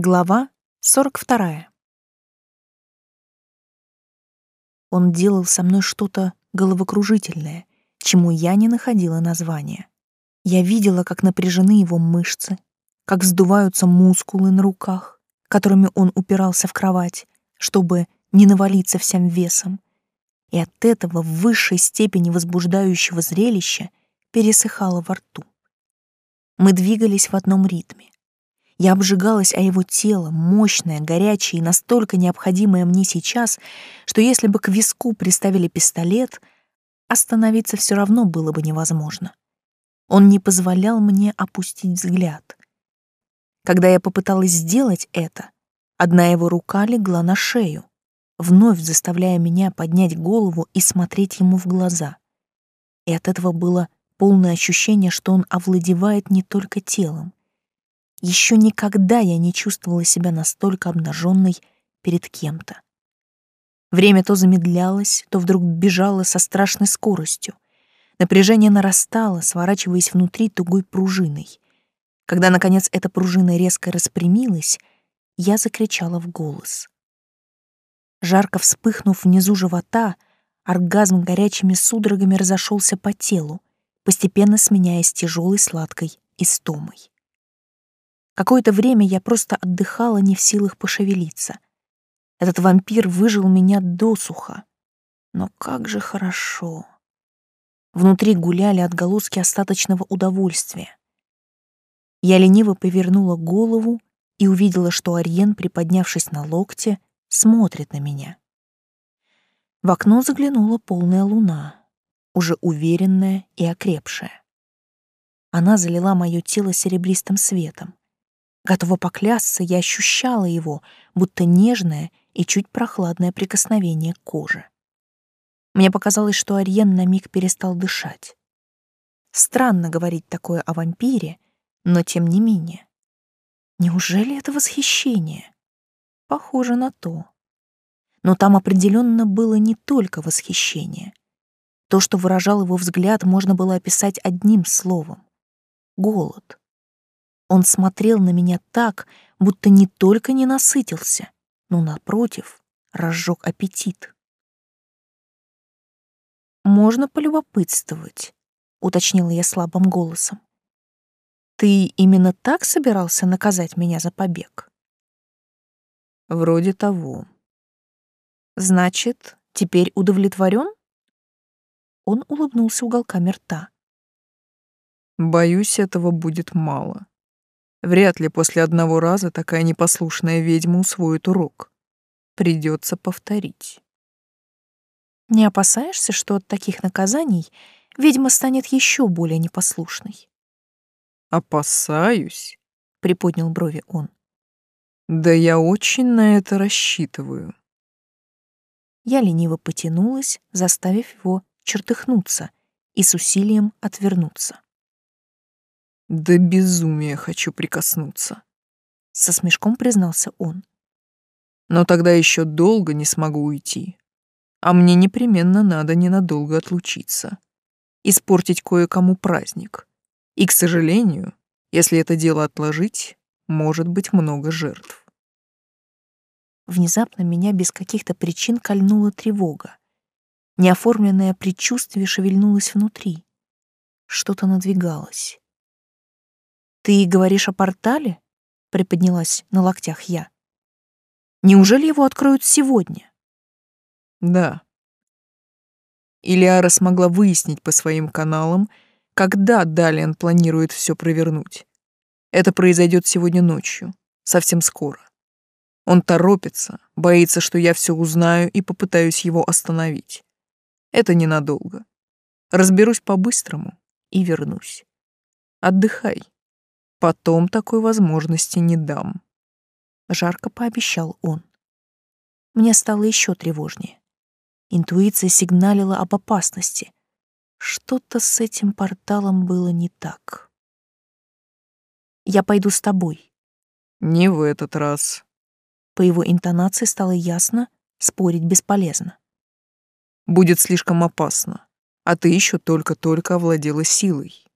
Глава 42. Он делал со мной что-то головокружительное, чему я не находила названия. Я видела, как напряжены его мышцы, как вздуваются мускулы на руках, которыми он упирался в кровать, чтобы не навалиться всем весом. И от этого в высшей степени возбуждающего зрелища пересыхало во рту. Мы двигались в одном ритме. Я обжигалась о его тело, мощное, горячее и настолько необходимое мне сейчас, что если бы к виску приставили пистолет, остановиться все равно было бы невозможно. Он не позволял мне опустить взгляд. Когда я попыталась сделать это, одна его рука легла на шею, вновь заставляя меня поднять голову и смотреть ему в глаза. И от этого было полное ощущение, что он овладевает не только телом, еще никогда я не чувствовала себя настолько обнаженной перед кем-то. Время то замедлялось, то вдруг бежало со страшной скоростью. Напряжение нарастало, сворачиваясь внутри тугой пружиной. Когда, наконец, эта пружина резко распрямилась, я закричала в голос. Жарко вспыхнув внизу живота, оргазм горячими судорогами разошелся по телу, постепенно сменяясь тяжелой сладкой истомой. Какое-то время я просто отдыхала, не в силах пошевелиться. Этот вампир выжил меня досуха. Но как же хорошо. Внутри гуляли отголоски остаточного удовольствия. Я лениво повернула голову и увидела, что Ариен, приподнявшись на локте, смотрит на меня. В окно заглянула полная луна, уже уверенная и окрепшая. Она залила мое тело серебристым светом. Готова поклясться, я ощущала его, будто нежное и чуть прохладное прикосновение к коже. Мне показалось, что Ариен на миг перестал дышать. Странно говорить такое о вампире, но тем не менее. Неужели это восхищение? Похоже на то. Но там определенно было не только восхищение. То, что выражал его взгляд, можно было описать одним словом — голод. Он смотрел на меня так, будто не только не насытился, но, напротив, разжег аппетит. «Можно полюбопытствовать», — уточнила я слабым голосом. «Ты именно так собирался наказать меня за побег?» «Вроде того». «Значит, теперь удовлетворен?» Он улыбнулся уголками рта. «Боюсь, этого будет мало. Вряд ли после одного раза такая непослушная ведьма усвоит урок. Придется повторить. Не опасаешься, что от таких наказаний ведьма станет еще более непослушной? Опасаюсь, приподнял брови он. Да я очень на это рассчитываю. Я лениво потянулась, заставив его чертыхнуться и с усилием отвернуться. До безумия хочу прикоснуться. Со смешком признался он. Но тогда еще долго не смогу уйти. А мне непременно надо ненадолго отлучиться. Испортить кое-кому праздник. И, к сожалению, если это дело отложить, может быть много жертв. Внезапно меня без каких-то причин кольнула тревога. Неоформленное предчувствие шевельнулось внутри. Что-то надвигалось. «Ты говоришь о портале?» — приподнялась на локтях я. «Неужели его откроют сегодня?» «Да». Илиара смогла выяснить по своим каналам, когда Далиан планирует все провернуть. Это произойдет сегодня ночью, совсем скоро. Он торопится, боится, что я все узнаю и попытаюсь его остановить. Это ненадолго. Разберусь по-быстрому и вернусь. Отдыхай. Потом такой возможности не дам. Жарко пообещал он. Мне стало еще тревожнее. Интуиция сигналила об опасности. Что-то с этим порталом было не так. «Я пойду с тобой». «Не в этот раз». По его интонации стало ясно, спорить бесполезно. «Будет слишком опасно, а ты еще только-только овладела силой».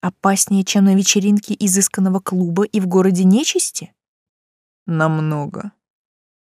Опаснее, чем на вечеринке изысканного клуба и в городе нечисти? Намного.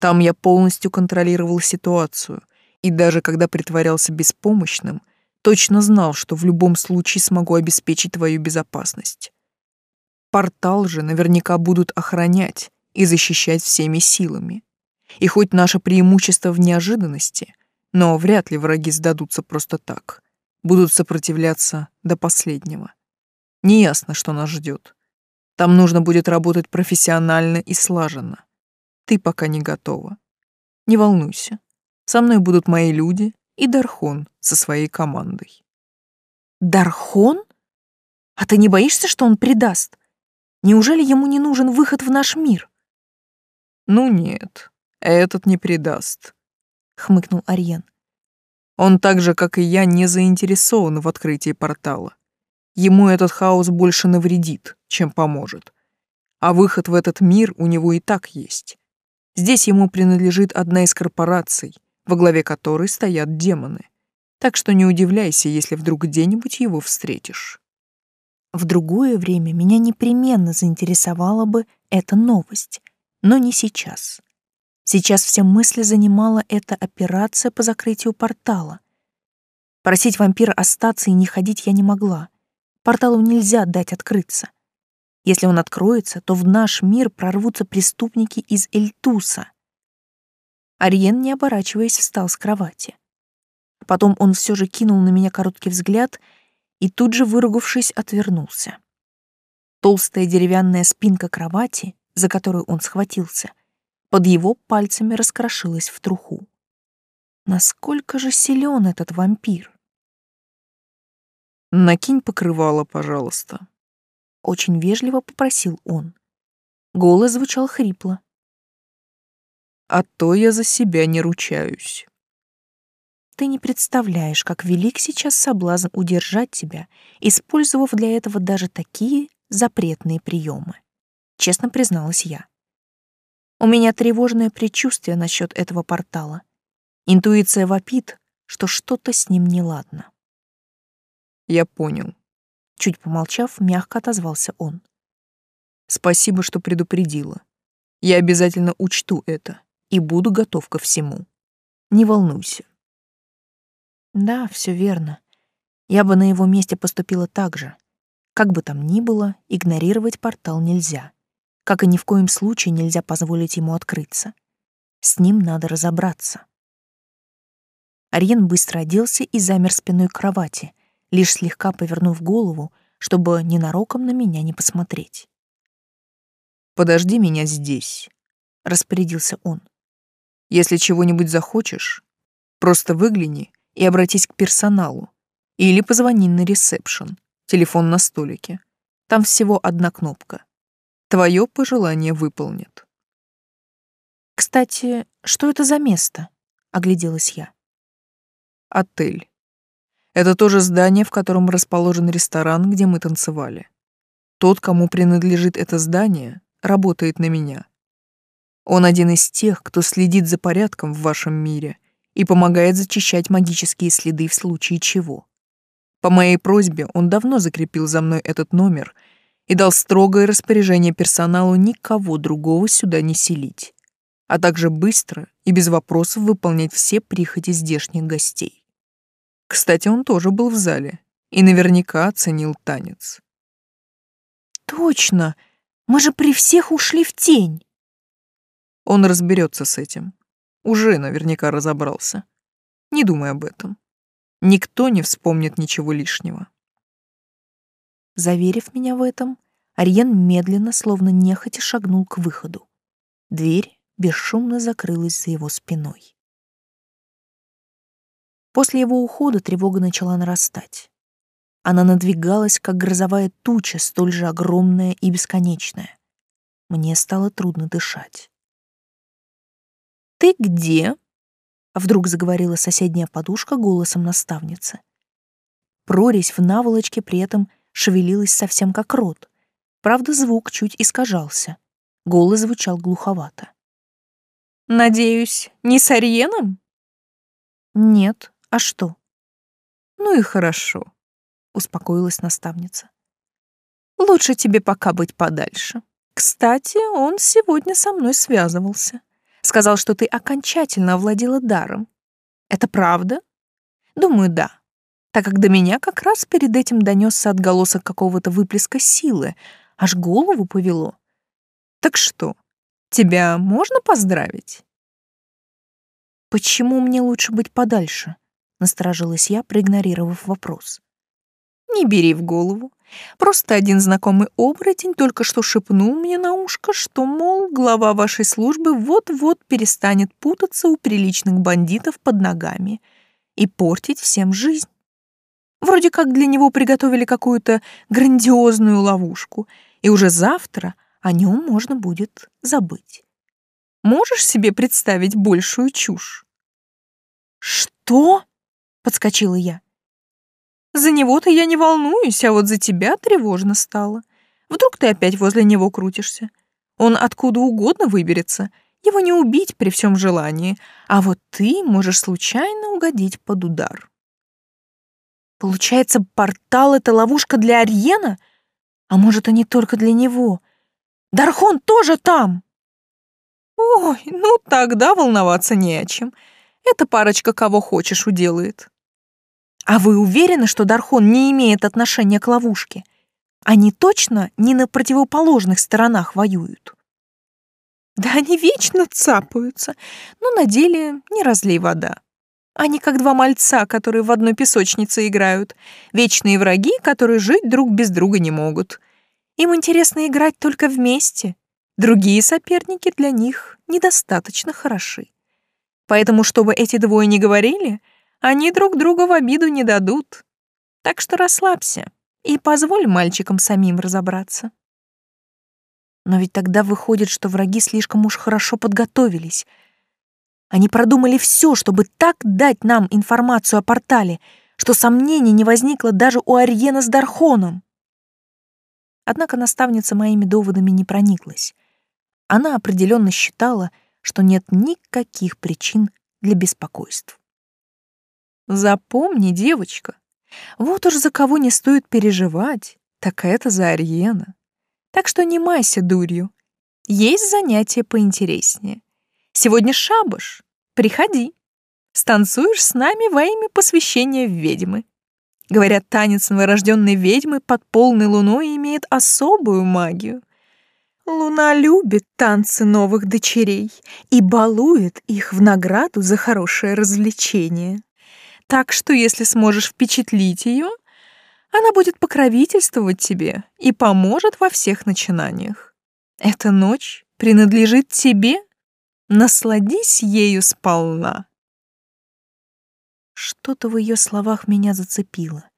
Там я полностью контролировал ситуацию, и даже когда притворялся беспомощным, точно знал, что в любом случае смогу обеспечить твою безопасность. Портал же наверняка будут охранять и защищать всеми силами. И хоть наше преимущество в неожиданности, но вряд ли враги сдадутся просто так. Будут сопротивляться до последнего. Неясно, что нас ждет. Там нужно будет работать профессионально и слаженно. Ты пока не готова. Не волнуйся. Со мной будут мои люди и Дархон со своей командой. Дархон? А ты не боишься, что он предаст? Неужели ему не нужен выход в наш мир? Ну нет, этот не предаст, хмыкнул Ариен. Он так же, как и я, не заинтересован в открытии портала. Ему этот хаос больше навредит, чем поможет. А выход в этот мир у него и так есть. Здесь ему принадлежит одна из корпораций, во главе которой стоят демоны. Так что не удивляйся, если вдруг где-нибудь его встретишь. В другое время меня непременно заинтересовала бы эта новость, но не сейчас. Сейчас все мысли занимала эта операция по закрытию портала. Просить вампира остаться и не ходить я не могла. Порталу нельзя дать открыться. Если он откроется, то в наш мир прорвутся преступники из Эльтуса. Ариен, не оборачиваясь, встал с кровати. Потом он все же кинул на меня короткий взгляд и тут же, выругавшись, отвернулся. Толстая деревянная спинка кровати, за которую он схватился, под его пальцами раскрошилась в труху. Насколько же силен этот вампир? «Накинь покрывало, пожалуйста», — очень вежливо попросил он. Голос звучал хрипло. «А то я за себя не ручаюсь». Ты не представляешь, как велик сейчас соблазн удержать тебя, использовав для этого даже такие запретные приемы. Честно призналась я. У меня тревожное предчувствие насчет этого портала. Интуиция вопит, что что-то с ним неладно. Я понял. Чуть помолчав, мягко отозвался он. Спасибо, что предупредила. Я обязательно учту это и буду готов ко всему. Не волнуйся. Да, все верно. Я бы на его месте поступила так же. Как бы там ни было, игнорировать портал нельзя. Как и ни в коем случае нельзя позволить ему открыться. С ним надо разобраться. Ариен быстро оделся и замер спиной к кровати, лишь слегка повернув голову, чтобы ненароком на меня не посмотреть. «Подожди меня здесь», — распорядился он. «Если чего-нибудь захочешь, просто выгляни и обратись к персоналу. Или позвони на ресепшн, телефон на столике. Там всего одна кнопка. Твое пожелание выполнят». «Кстати, что это за место?» — огляделась я. «Отель. Это то же здание, в котором расположен ресторан, где мы танцевали. Тот, кому принадлежит это здание, работает на меня. Он один из тех, кто следит за порядком в вашем мире и помогает зачищать магические следы в случае чего. По моей просьбе он давно закрепил за мной этот номер и дал строгое распоряжение персоналу никого другого сюда не селить, а также быстро и без вопросов выполнять все прихоти здешних гостей. Кстати, он тоже был в зале и наверняка оценил танец. «Точно! Мы же при всех ушли в тень!» Он разберется с этим. Уже наверняка разобрался. Не думай об этом. Никто не вспомнит ничего лишнего. Заверив меня в этом, Ариен медленно, словно нехотя, шагнул к выходу. Дверь бесшумно закрылась за его спиной. После его ухода тревога начала нарастать. Она надвигалась, как грозовая туча, столь же огромная и бесконечная. Мне стало трудно дышать. «Ты где?» — вдруг заговорила соседняя подушка голосом наставницы. Прорезь в наволочке при этом шевелилась совсем как рот. Правда, звук чуть искажался. Голос звучал глуховато. «Надеюсь, не с Ариеном?» «Нет, а что? Ну и хорошо, успокоилась наставница. Лучше тебе пока быть подальше. Кстати, он сегодня со мной связывался. Сказал, что ты окончательно овладела даром. Это правда? Думаю, да. Так как до меня как раз перед этим донесся отголосок какого-то выплеска силы, аж голову повело. Так что, тебя можно поздравить? Почему мне лучше быть подальше? Насторожилась я, проигнорировав вопрос. Не бери в голову. Просто один знакомый оборотень только что шепнул мне на ушко, что, мол, глава вашей службы вот-вот перестанет путаться у приличных бандитов под ногами и портить всем жизнь. Вроде как для него приготовили какую-то грандиозную ловушку, и уже завтра о нем можно будет забыть. Можешь себе представить большую чушь? «Что?» — подскочила я. За него-то я не волнуюсь, а вот за тебя тревожно стало. Вдруг ты опять возле него крутишься. Он откуда угодно выберется. Его не убить при всем желании, а вот ты можешь случайно угодить под удар. Получается, портал — это ловушка для Ариена? А может, и не только для него? Дархон тоже там! Ой, ну тогда волноваться не о чем. Эта парочка кого хочешь уделает. А вы уверены, что Дархон не имеет отношения к ловушке? Они точно не на противоположных сторонах воюют? Да они вечно цапаются, но на деле не разлей вода. Они как два мальца, которые в одной песочнице играют, вечные враги, которые жить друг без друга не могут. Им интересно играть только вместе. Другие соперники для них недостаточно хороши. Поэтому, чтобы эти двое не говорили, они друг друга в обиду не дадут. Так что расслабься и позволь мальчикам самим разобраться. Но ведь тогда выходит, что враги слишком уж хорошо подготовились. Они продумали все, чтобы так дать нам информацию о портале, что сомнений не возникло даже у Ариена с Дархоном. Однако наставница моими доводами не прониклась. Она определенно считала, что нет никаких причин для беспокойств. Запомни, девочка, вот уж за кого не стоит переживать, так это за Ариена. Так что не майся дурью. Есть занятия поинтереснее. Сегодня шабаш. Приходи. Станцуешь с нами во имя посвящения ведьмы. Говорят, танец новорожденной ведьмы под полной луной имеет особую магию. Луна любит танцы новых дочерей и балует их в награду за хорошее развлечение. Так что, если сможешь впечатлить ее, она будет покровительствовать тебе и поможет во всех начинаниях. Эта ночь принадлежит тебе. Насладись ею сполна. Что-то в ее словах меня зацепило.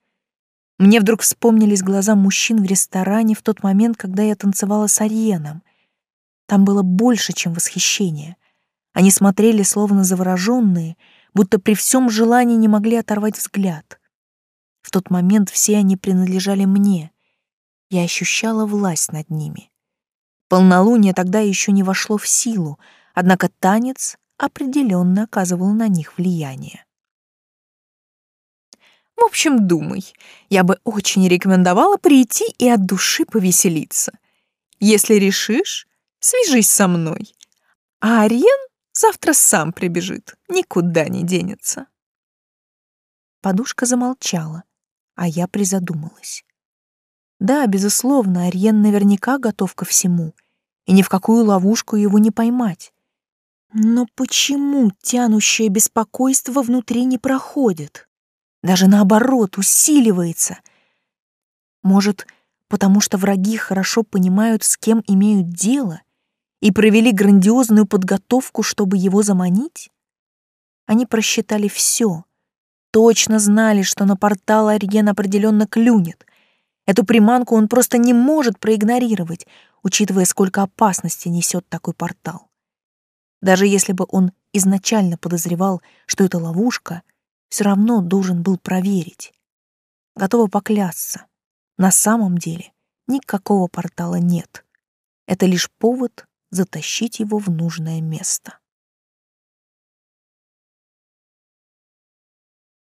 Мне вдруг вспомнились глаза мужчин в ресторане в тот момент, когда я танцевала с Ариеном. Там было больше, чем восхищение. Они смотрели словно завороженные — будто при всем желании не могли оторвать взгляд. В тот момент все они принадлежали мне. Я ощущала власть над ними. Полнолуние тогда еще не вошло в силу, однако танец определенно оказывал на них влияние. В общем, думай, я бы очень рекомендовала прийти и от души повеселиться. Если решишь, свяжись со мной. А Ариен Завтра сам прибежит, никуда не денется. Подушка замолчала, а я призадумалась. Да, безусловно, Ариен наверняка готов ко всему, и ни в какую ловушку его не поймать. Но почему тянущее беспокойство внутри не проходит? Даже наоборот, усиливается. Может, потому что враги хорошо понимают, с кем имеют дело, и провели грандиозную подготовку, чтобы его заманить? Они просчитали все, точно знали, что на портал Ариен определенно клюнет. Эту приманку он просто не может проигнорировать, учитывая, сколько опасности несет такой портал. Даже если бы он изначально подозревал, что это ловушка, все равно должен был проверить. Готова поклясться. На самом деле никакого портала нет. Это лишь повод затащить его в нужное место.